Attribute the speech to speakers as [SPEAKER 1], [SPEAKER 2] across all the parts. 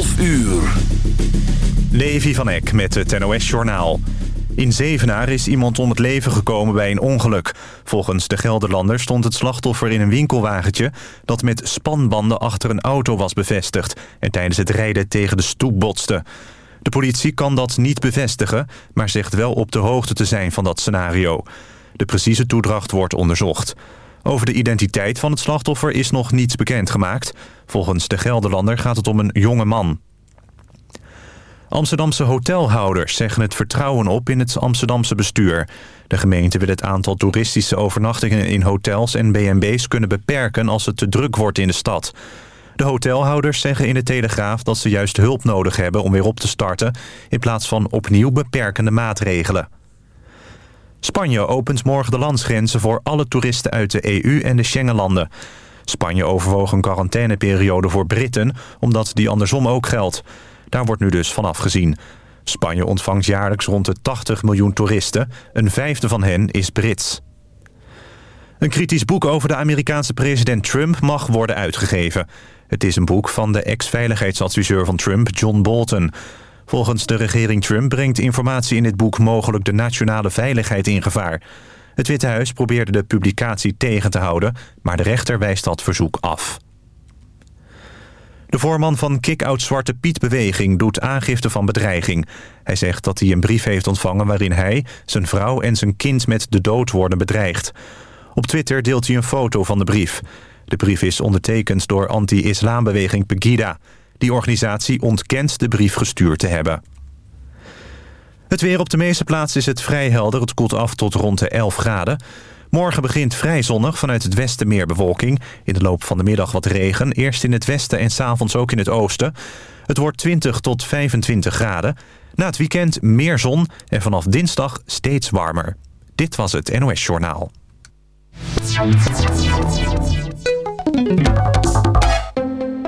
[SPEAKER 1] 12 uur.
[SPEAKER 2] Levi van Eck met het NOS-journaal. In Zevenaar is iemand om het leven gekomen bij een ongeluk. Volgens de Gelderlander stond het slachtoffer in een winkelwagentje... dat met spanbanden achter een auto was bevestigd... en tijdens het rijden tegen de stoep botste. De politie kan dat niet bevestigen... maar zegt wel op de hoogte te zijn van dat scenario. De precieze toedracht wordt onderzocht. Over de identiteit van het slachtoffer is nog niets bekendgemaakt. Volgens de Gelderlander gaat het om een jonge man. Amsterdamse hotelhouders zeggen het vertrouwen op in het Amsterdamse bestuur. De gemeente wil het aantal toeristische overnachtingen in hotels en B&B's kunnen beperken als het te druk wordt in de stad. De hotelhouders zeggen in de Telegraaf dat ze juist hulp nodig hebben om weer op te starten... in plaats van opnieuw beperkende maatregelen. Spanje opent morgen de landsgrenzen voor alle toeristen uit de EU en de Schengenlanden. Spanje overwoog een quarantaineperiode voor Britten, omdat die andersom ook geldt. Daar wordt nu dus van afgezien. Spanje ontvangt jaarlijks rond de 80 miljoen toeristen. Een vijfde van hen is Brits. Een kritisch boek over de Amerikaanse president Trump mag worden uitgegeven. Het is een boek van de ex-veiligheidsadviseur van Trump, John Bolton. Volgens de regering Trump brengt informatie in dit boek mogelijk de nationale veiligheid in gevaar. Het Witte Huis probeerde de publicatie tegen te houden, maar de rechter wijst dat verzoek af. De voorman van Kick-Out Zwarte Piet-beweging doet aangifte van bedreiging. Hij zegt dat hij een brief heeft ontvangen waarin hij, zijn vrouw en zijn kind met de dood worden bedreigd. Op Twitter deelt hij een foto van de brief. De brief is ondertekend door anti-islambeweging Pegida. Die organisatie ontkent de brief gestuurd te hebben. Het weer op de meeste plaatsen is het vrij helder. Het koelt af tot rond de 11 graden. Morgen begint vrij zonnig, vanuit het westen meer bewolking. In de loop van de middag wat regen. Eerst in het westen en s'avonds ook in het oosten. Het wordt 20 tot 25 graden. Na het weekend meer zon en vanaf dinsdag steeds warmer. Dit was het NOS Journaal.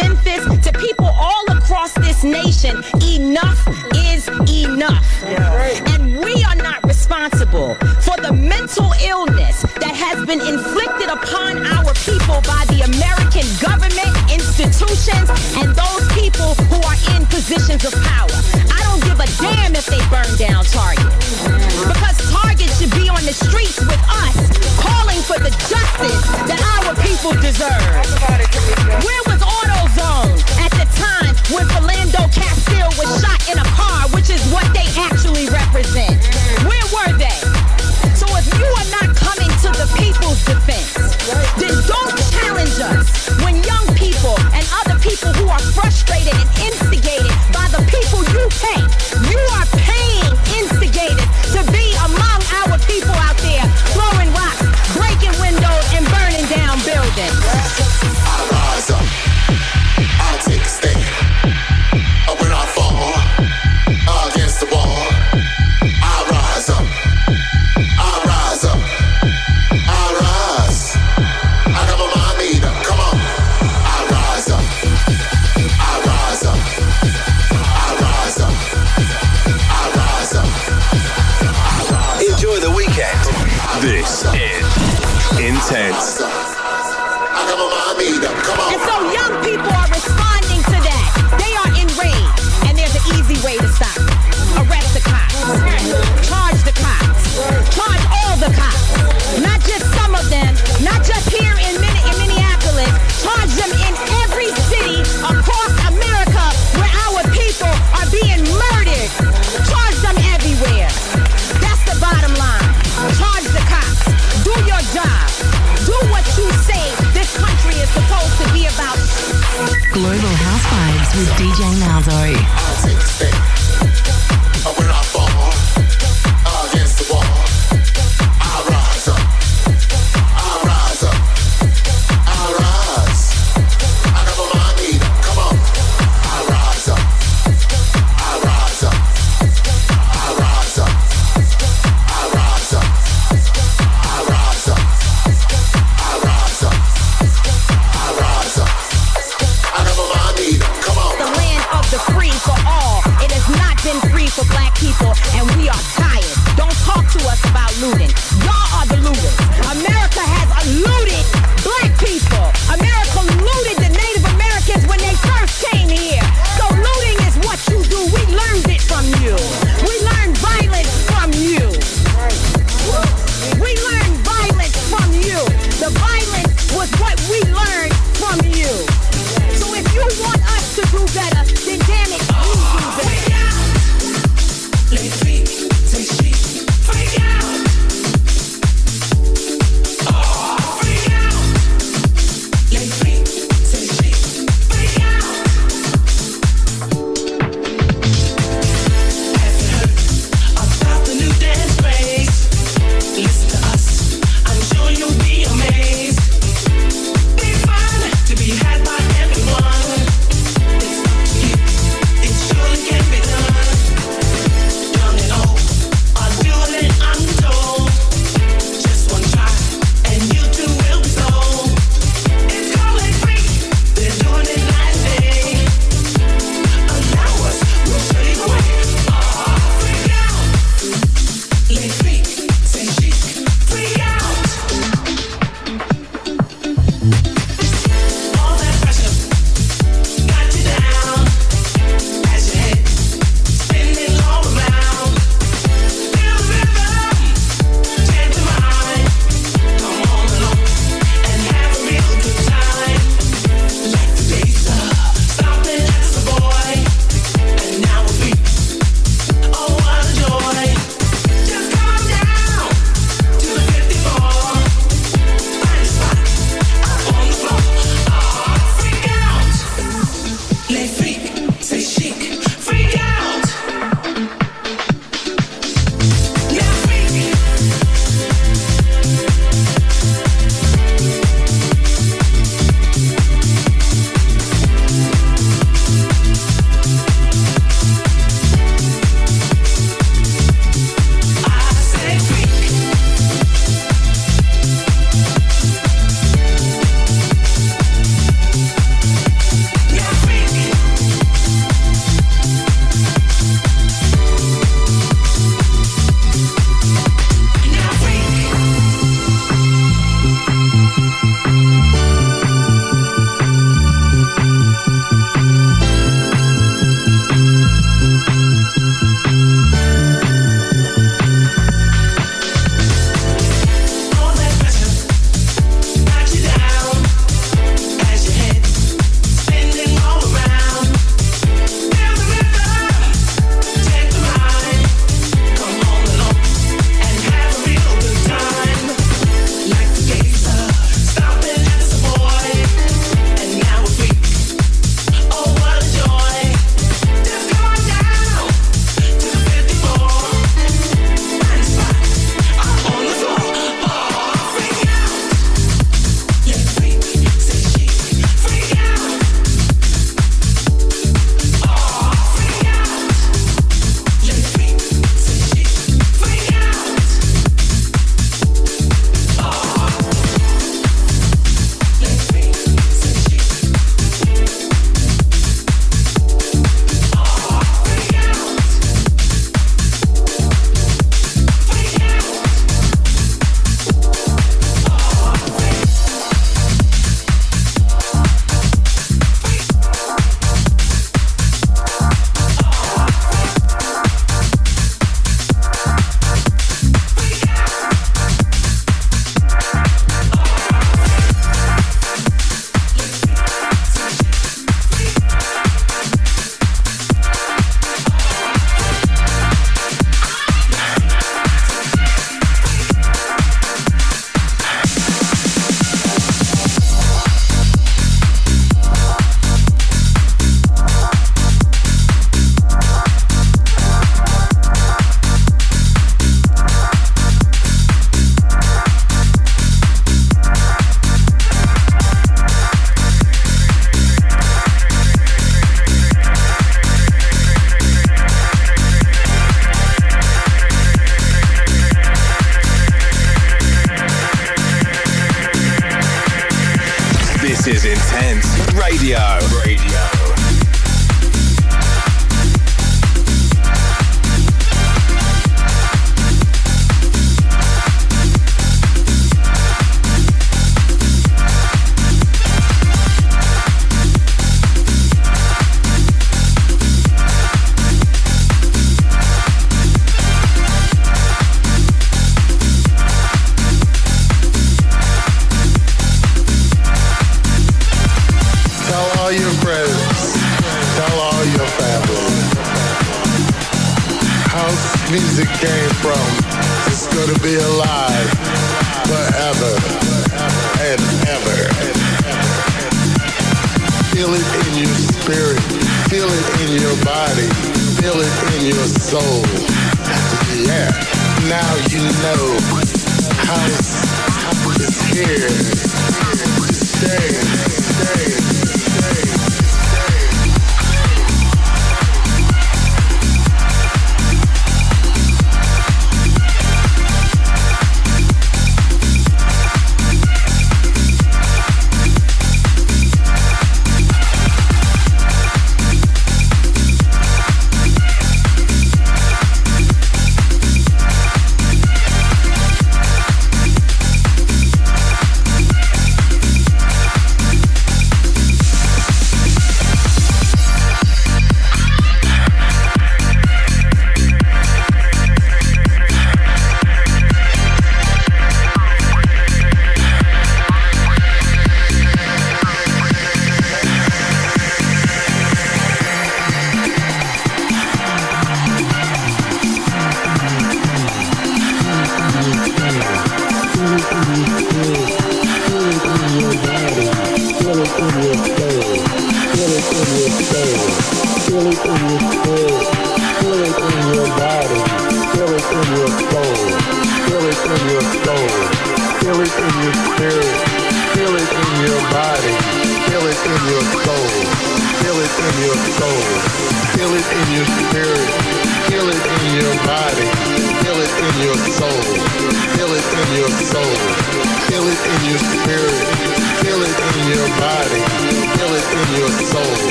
[SPEAKER 3] Memphis to people all across this nation. Enough is enough. And we are not responsible for the mental illness that has been inflicted upon our people by the American government, institutions, and those people who are in positions of power. I don't give a damn if they burn down Target. Because Target should be on the streets with us, calling for the justice that our people deserve. Where
[SPEAKER 4] This is Intense.
[SPEAKER 3] And so young people
[SPEAKER 5] with
[SPEAKER 6] DJ Malzo.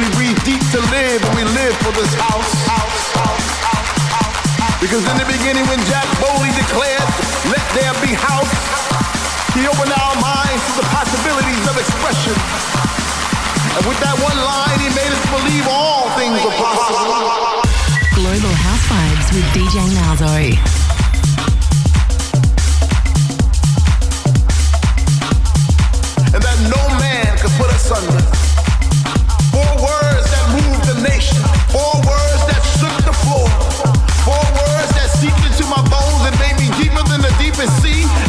[SPEAKER 6] we breathe deep to live and we live for this house. Because in the beginning when Jack Bowley declared, let there be house, he opened our minds to the possibilities of expression. And with that one line, he made us believe all things are possible.
[SPEAKER 7] Global House Vibes with DJ Malzo.
[SPEAKER 6] and that no man could put us under. and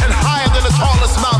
[SPEAKER 6] and higher than the tallest mountain.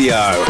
[SPEAKER 8] Radio.